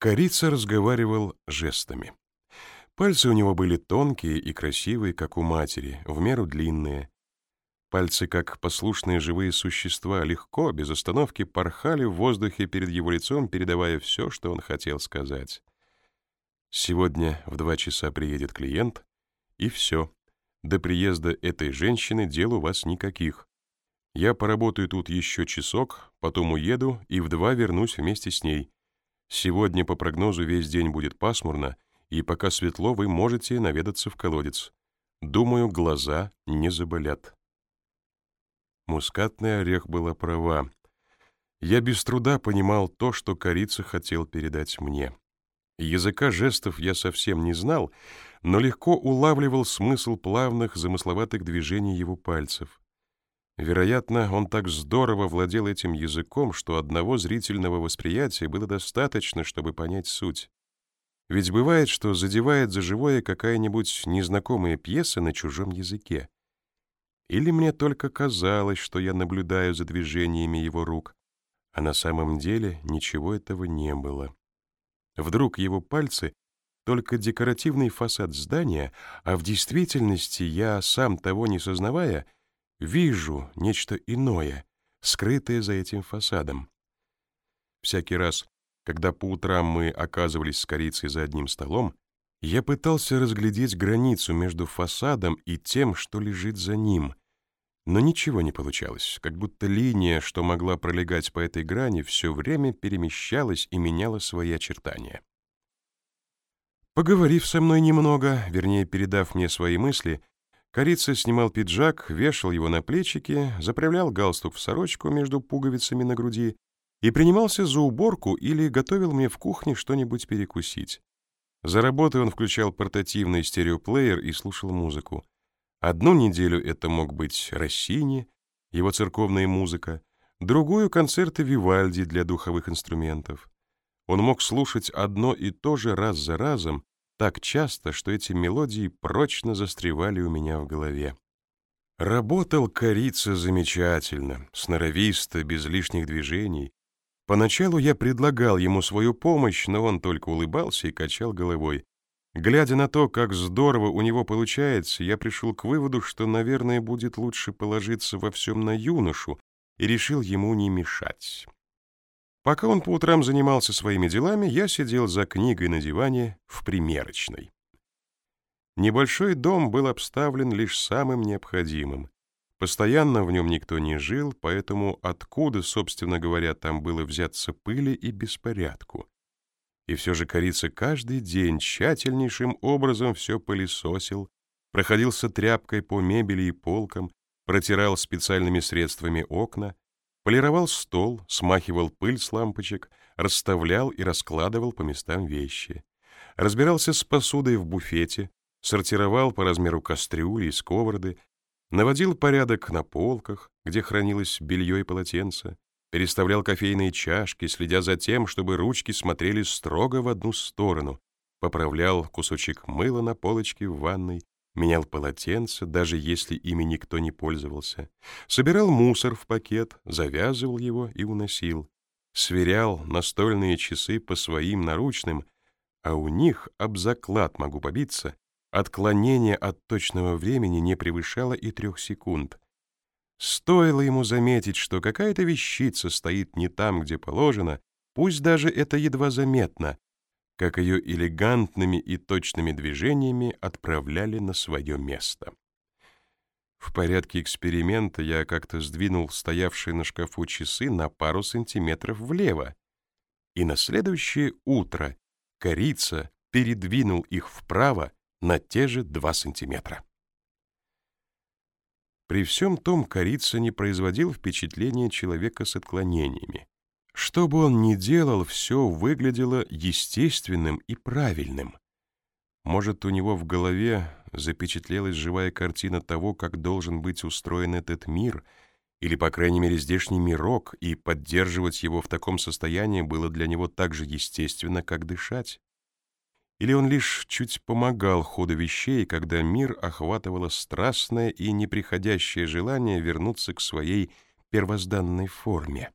Корица разговаривал жестами. Пальцы у него были тонкие и красивые, как у матери, в меру длинные. Пальцы, как послушные живые существа, легко, без остановки порхали в воздухе перед его лицом, передавая все, что он хотел сказать. Сегодня в два часа приедет клиент, и все. До приезда этой женщины дел у вас никаких. Я поработаю тут еще часок, потом уеду и в два вернусь вместе с ней. Сегодня по прогнозу весь день будет пасмурно, и пока светло, вы можете наведаться в колодец. Думаю, глаза не заболят. Мускатный орех была права. Я без труда понимал то, что корица хотел передать мне. Языка жестов я совсем не знал, но легко улавливал смысл плавных, замысловатых движений его пальцев. Вероятно, он так здорово владел этим языком, что одного зрительного восприятия было достаточно, чтобы понять суть. Ведь бывает, что задевает за живое какая-нибудь незнакомая пьеса на чужом языке. Или мне только казалось, что я наблюдаю за движениями его рук, а на самом деле ничего этого не было. Вдруг его пальцы — только декоративный фасад здания, а в действительности я, сам того не сознавая, вижу нечто иное, скрытое за этим фасадом. Всякий раз, когда по утрам мы оказывались с корицей за одним столом, я пытался разглядеть границу между фасадом и тем, что лежит за ним, но ничего не получалось, как будто линия, что могла пролегать по этой грани, все время перемещалась и меняла свои очертания. Поговорив со мной немного, вернее, передав мне свои мысли, Корица снимал пиджак, вешал его на плечики, заправлял галстук в сорочку между пуговицами на груди и принимался за уборку или готовил мне в кухне что-нибудь перекусить. За работой он включал портативный стереоплеер и слушал музыку. Одну неделю это мог быть Россини, его церковная музыка, другую — концерты Вивальди для духовых инструментов. Он мог слушать одно и то же раз за разом, так часто, что эти мелодии прочно застревали у меня в голове. Работал корица замечательно, сноровисто, без лишних движений. Поначалу я предлагал ему свою помощь, но он только улыбался и качал головой. Глядя на то, как здорово у него получается, я пришел к выводу, что, наверное, будет лучше положиться во всем на юношу, и решил ему не мешать. Пока он по утрам занимался своими делами, я сидел за книгой на диване в примерочной. Небольшой дом был обставлен лишь самым необходимым. Постоянно в нем никто не жил, поэтому откуда, собственно говоря, там было взяться пыли и беспорядку? И все же корица каждый день тщательнейшим образом все пылесосил, проходился тряпкой по мебели и полкам, протирал специальными средствами окна, полировал стол, смахивал пыль с лампочек, расставлял и раскладывал по местам вещи, разбирался с посудой в буфете, сортировал по размеру кастрюли и сковороды, наводил порядок на полках, где хранилось белье и полотенце, переставлял кофейные чашки, следя за тем, чтобы ручки смотрели строго в одну сторону, поправлял кусочек мыла на полочке в ванной, менял полотенце, даже если ими никто не пользовался, собирал мусор в пакет, завязывал его и уносил, сверял настольные часы по своим наручным, а у них, об заклад могу побиться, отклонение от точного времени не превышало и трех секунд — Стоило ему заметить, что какая-то вещица стоит не там, где положено, пусть даже это едва заметно, как ее элегантными и точными движениями отправляли на свое место. В порядке эксперимента я как-то сдвинул стоявшие на шкафу часы на пару сантиметров влево, и на следующее утро корица передвинул их вправо на те же два сантиметра. При всем том корица не производил впечатления человека с отклонениями. Что бы он ни делал, все выглядело естественным и правильным. Может, у него в голове запечатлелась живая картина того, как должен быть устроен этот мир, или, по крайней мере, здешний мирок, и поддерживать его в таком состоянии было для него так же естественно, как дышать. Или он лишь чуть помогал ходу вещей, когда мир охватывало страстное и неприходящее желание вернуться к своей первозданной форме?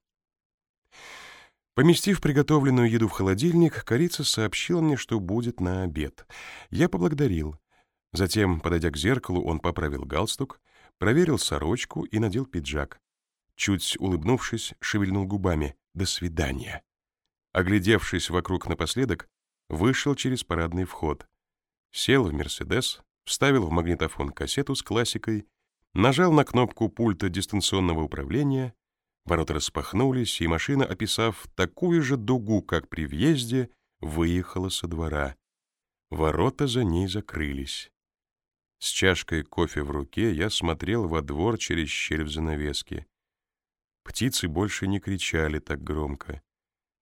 Поместив приготовленную еду в холодильник, корица сообщила мне, что будет на обед. Я поблагодарил. Затем, подойдя к зеркалу, он поправил галстук, проверил сорочку и надел пиджак. Чуть улыбнувшись, шевельнул губами. «До свидания». Оглядевшись вокруг напоследок, вышел через парадный вход. Сел в «Мерседес», вставил в магнитофон кассету с классикой, нажал на кнопку пульта дистанционного управления, ворота распахнулись, и машина, описав такую же дугу, как при въезде, выехала со двора. Ворота за ней закрылись. С чашкой кофе в руке я смотрел во двор через щель в занавеске. Птицы больше не кричали так громко.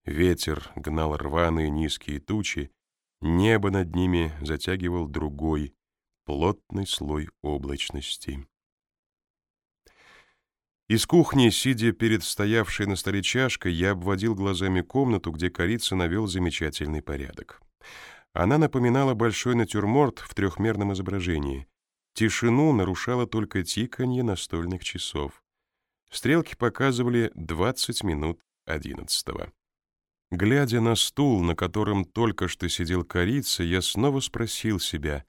Ветер гнал рваные низкие тучи, небо над ними затягивал другой, плотный слой облачности. Из кухни, сидя перед стоявшей на столе чашкой, я обводил глазами комнату, где корица навел замечательный порядок. Она напоминала большой натюрморт в трехмерном изображении. Тишину нарушало только тиканье настольных часов. Стрелки показывали 20 минут одиннадцатого. Глядя на стул, на котором только что сидел корица, я снова спросил себя,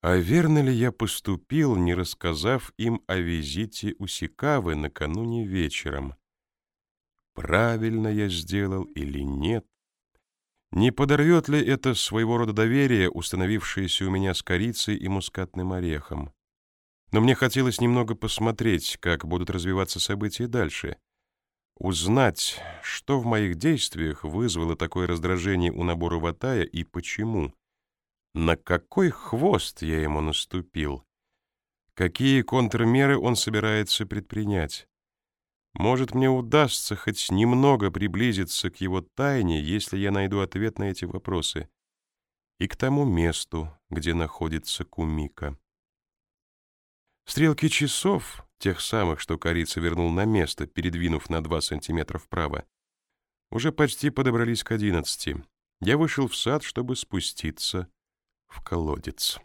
а верно ли я поступил, не рассказав им о визите у Сикавы накануне вечером? Правильно я сделал или нет? Не подорвет ли это своего рода доверие, установившееся у меня с корицей и мускатным орехом? Но мне хотелось немного посмотреть, как будут развиваться события дальше. Узнать, что в моих действиях вызвало такое раздражение у набора Ватая и почему. На какой хвост я ему наступил? Какие контрмеры он собирается предпринять? Может, мне удастся хоть немного приблизиться к его тайне, если я найду ответ на эти вопросы. И к тому месту, где находится Кумика. Стрелки часов, тех самых, что корица вернул на место, передвинув на два сантиметра вправо, уже почти подобрались к одиннадцати. Я вышел в сад, чтобы спуститься в колодец.